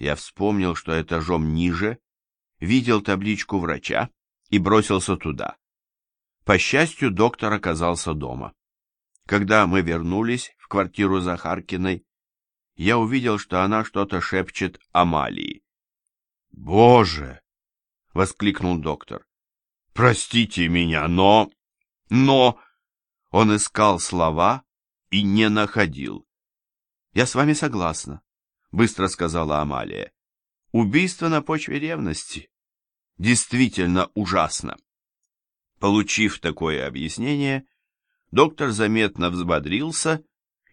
Я вспомнил, что этажом ниже, видел табличку врача и бросился туда. По счастью, доктор оказался дома. Когда мы вернулись в квартиру Захаркиной, я увидел, что она что-то шепчет Амалии. «Боже!» — воскликнул доктор. «Простите меня, но... но...» Он искал слова и не находил. «Я с вами согласна», — быстро сказала Амалия. «Убийство на почве ревности. Действительно ужасно». Получив такое объяснение, доктор заметно взбодрился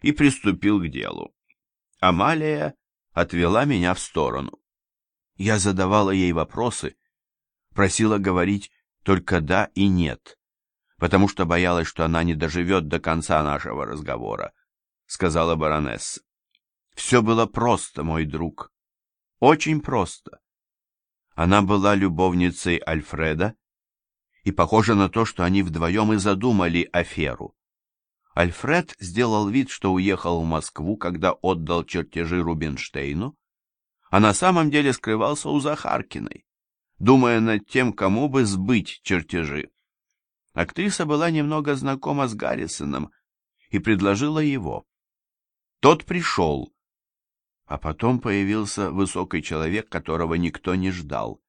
и приступил к делу. Амалия отвела меня в сторону. Я задавала ей вопросы, просила говорить только «да» и «нет», потому что боялась, что она не доживет до конца нашего разговора, сказала баронесса. Все было просто, мой друг, очень просто. Она была любовницей Альфреда, и похоже на то, что они вдвоем и задумали аферу. Альфред сделал вид, что уехал в Москву, когда отдал чертежи Рубинштейну, а на самом деле скрывался у Захаркиной, думая над тем, кому бы сбыть чертежи. Актриса была немного знакома с Гаррисоном и предложила его. Тот пришел, а потом появился высокий человек, которого никто не ждал.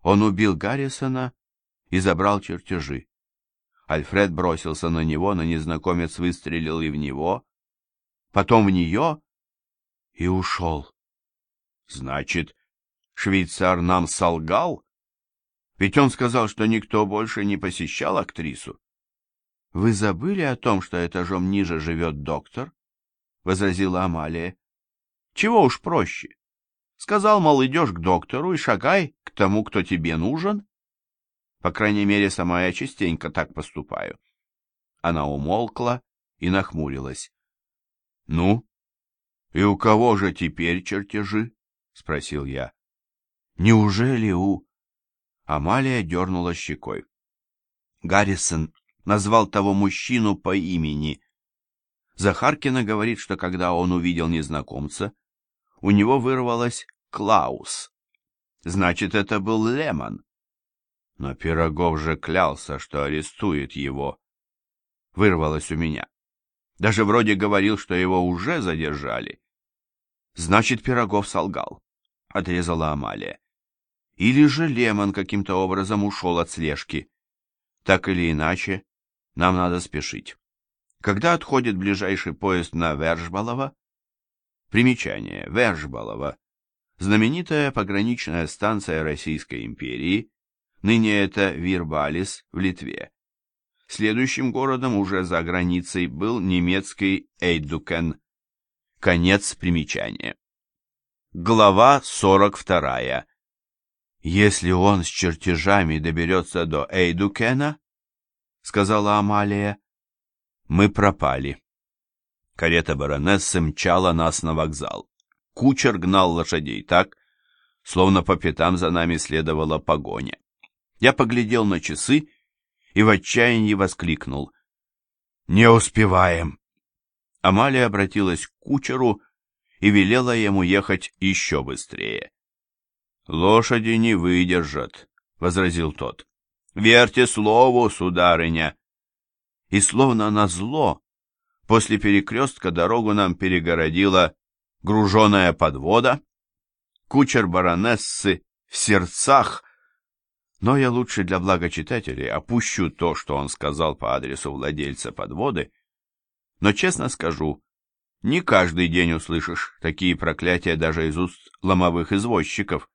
Он убил Гаррисона и забрал чертежи. Альфред бросился на него, но незнакомец выстрелил и в него, потом в нее и ушел. Значит, швейцар нам солгал? Ведь он сказал, что никто больше не посещал актрису. Вы забыли о том, что этажом ниже живет доктор? возразила Амалия. Чего уж проще. Сказал, мол, идешь к доктору и шагай к тому, кто тебе нужен. По крайней мере, сама я частенько так поступаю. Она умолкла и нахмурилась. — Ну, и у кого же теперь чертежи? — спросил я. — Неужели у... Амалия дернула щекой. Гаррисон назвал того мужчину по имени. Захаркина говорит, что когда он увидел незнакомца, у него вырвалось «Клаус». Значит, это был Лемон. Но Пирогов же клялся, что арестует его. Вырвалось у меня. Даже вроде говорил, что его уже задержали. Значит, Пирогов солгал, — отрезала Амалия. Или же Лемон каким-то образом ушел от слежки. Так или иначе, нам надо спешить. Когда отходит ближайший поезд на Вержбалово? Примечание. Вержбалово. Знаменитая пограничная станция Российской империи, Ныне это Вирбалис в Литве. Следующим городом уже за границей был немецкий Эйдукен. Конец примечания. Глава 42. Если он с чертежами доберется до Эйдукена, сказала Амалия, мы пропали. Карета баронессы мчала нас на вокзал. Кучер гнал лошадей так, словно по пятам за нами следовала погоня. Я поглядел на часы и в отчаянии воскликнул. «Не успеваем!» Амалия обратилась к кучеру и велела ему ехать еще быстрее. «Лошади не выдержат», — возразил тот. «Верьте слову, сударыня!» И словно назло, после перекрестка дорогу нам перегородила груженая подвода. Кучер баронессы в сердцах но я лучше для блага читателей опущу то, что он сказал по адресу владельца подводы. Но честно скажу, не каждый день услышишь такие проклятия даже из уст ломовых извозчиков.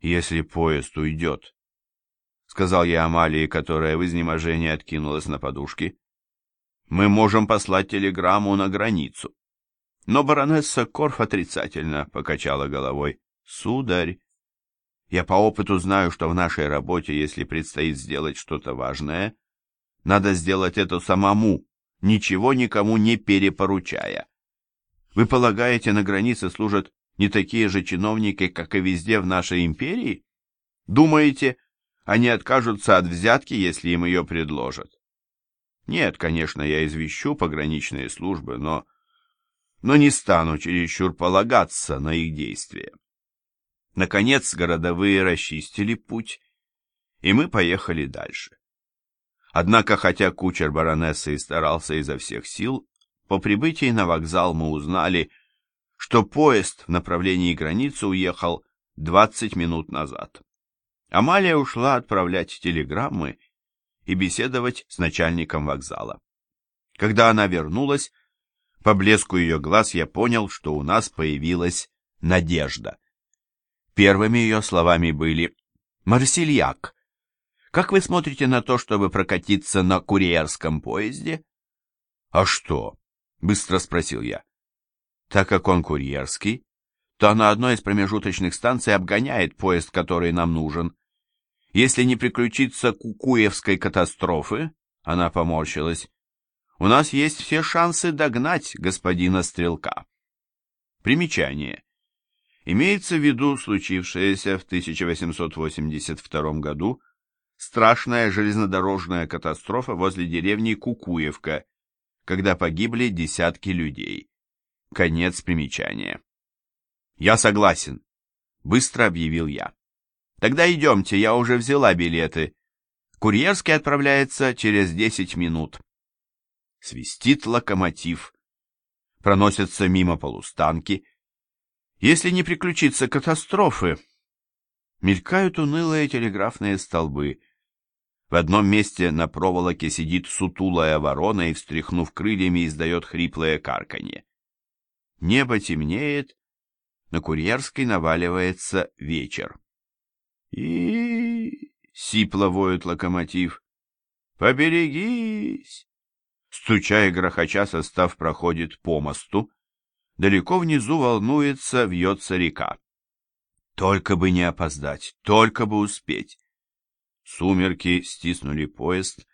Если поезд уйдет, — сказал я Амалии, которая в изнеможении откинулась на подушки, — мы можем послать телеграмму на границу. Но баронесса Корф отрицательно покачала головой. Сударь, я по опыту знаю, что в нашей работе, если предстоит сделать что-то важное, надо сделать это самому, ничего никому не перепоручая. Вы полагаете, на границе служат не такие же чиновники, как и везде в нашей империи? Думаете, они откажутся от взятки, если им ее предложат? Нет, конечно, я извещу пограничные службы, но... но не стану чересчур полагаться на их действия. Наконец городовые расчистили путь, и мы поехали дальше. Однако, хотя кучер баронессы и старался изо всех сил, по прибытии на вокзал мы узнали, что поезд в направлении границы уехал 20 минут назад. Амалия ушла отправлять телеграммы и беседовать с начальником вокзала. Когда она вернулась, по блеску ее глаз я понял, что у нас появилась надежда. Первыми ее словами были «Марсельяк, как вы смотрите на то, чтобы прокатиться на курьерском поезде?» «А что?» — быстро спросил я. «Так как он курьерский, то на одной из промежуточных станций обгоняет поезд, который нам нужен. Если не приключиться кукуевской катастрофы, она поморщилась, у нас есть все шансы догнать господина Стрелка. Примечание. Имеется в виду случившееся в 1882 году страшная железнодорожная катастрофа возле деревни Кукуевка, когда погибли десятки людей. Конец примечания. «Я согласен», — быстро объявил я. Тогда идемте, я уже взяла билеты. Курьерский отправляется через десять минут. Свистит локомотив. Проносятся мимо полустанки. Если не приключится катастрофы, мелькают унылые телеграфные столбы. В одном месте на проволоке сидит сутулая ворона и, встряхнув крыльями, издает хриплое карканье. Небо темнеет, на Курьерской наваливается вечер и сипло воет локомотив. «Поберегись!» Стуча и грохоча, состав проходит по мосту. Далеко внизу волнуется, вьется река. Только бы не опоздать, только бы успеть. Сумерки стиснули поезд,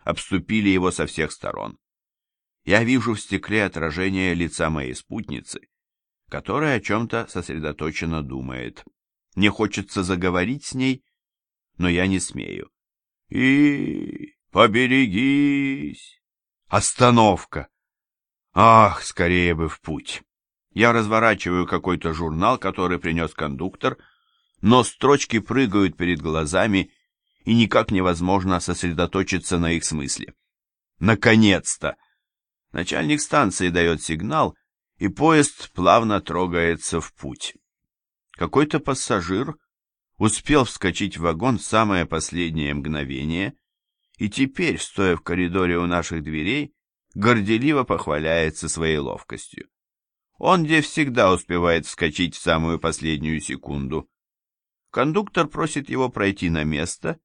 обступили его со всех сторон. Я вижу в стекле отражение лица моей спутницы, которая о чем-то сосредоточенно думает. Мне хочется заговорить с ней, но я не смею. И поберегись! Остановка! Ах, скорее бы в путь! Я разворачиваю какой-то журнал, который принес кондуктор, но строчки прыгают перед глазами, и никак невозможно сосредоточиться на их смысле. Наконец-то! Начальник станции дает сигнал, и поезд плавно трогается в путь. Какой-то пассажир успел вскочить в вагон в самое последнее мгновение и теперь, стоя в коридоре у наших дверей, горделиво похваляется своей ловкостью. Он где всегда успевает вскочить в самую последнюю секунду. Кондуктор просит его пройти на место,